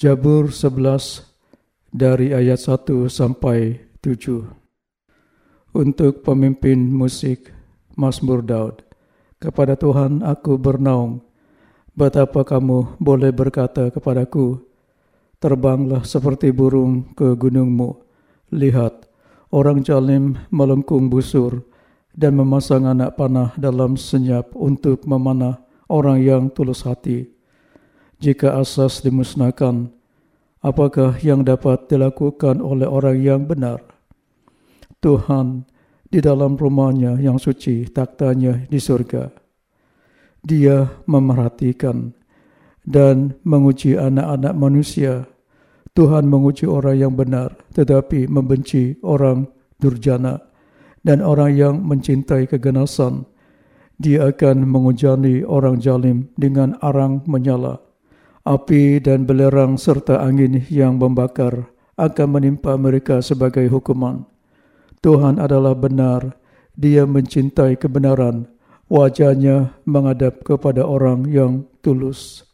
Jabur 11 dari ayat 1 sampai 7. Untuk pemimpin musik Mazmur Daud. Kepada Tuhan aku bernaung. Betapa kamu boleh berkata kepadaku, Terbanglah seperti burung ke gunungmu. Lihat, orang jalim melengkung busur dan memasang anak panah dalam senyap untuk memanah orang yang tulus hati jika asas dimusnahkan, apakah yang dapat dilakukan oleh orang yang benar? Tuhan di dalam rumahnya yang suci, taktanya di surga. Dia memerhatikan dan menguji anak-anak manusia. Tuhan menguji orang yang benar tetapi membenci orang durjana dan orang yang mencintai keganasan. Dia akan mengujani orang jalim dengan arang menyala api dan belerang serta angin yang membakar akan menimpa mereka sebagai hukuman. Tuhan adalah benar, dia mencintai kebenaran, wajahnya menghadap kepada orang yang tulus.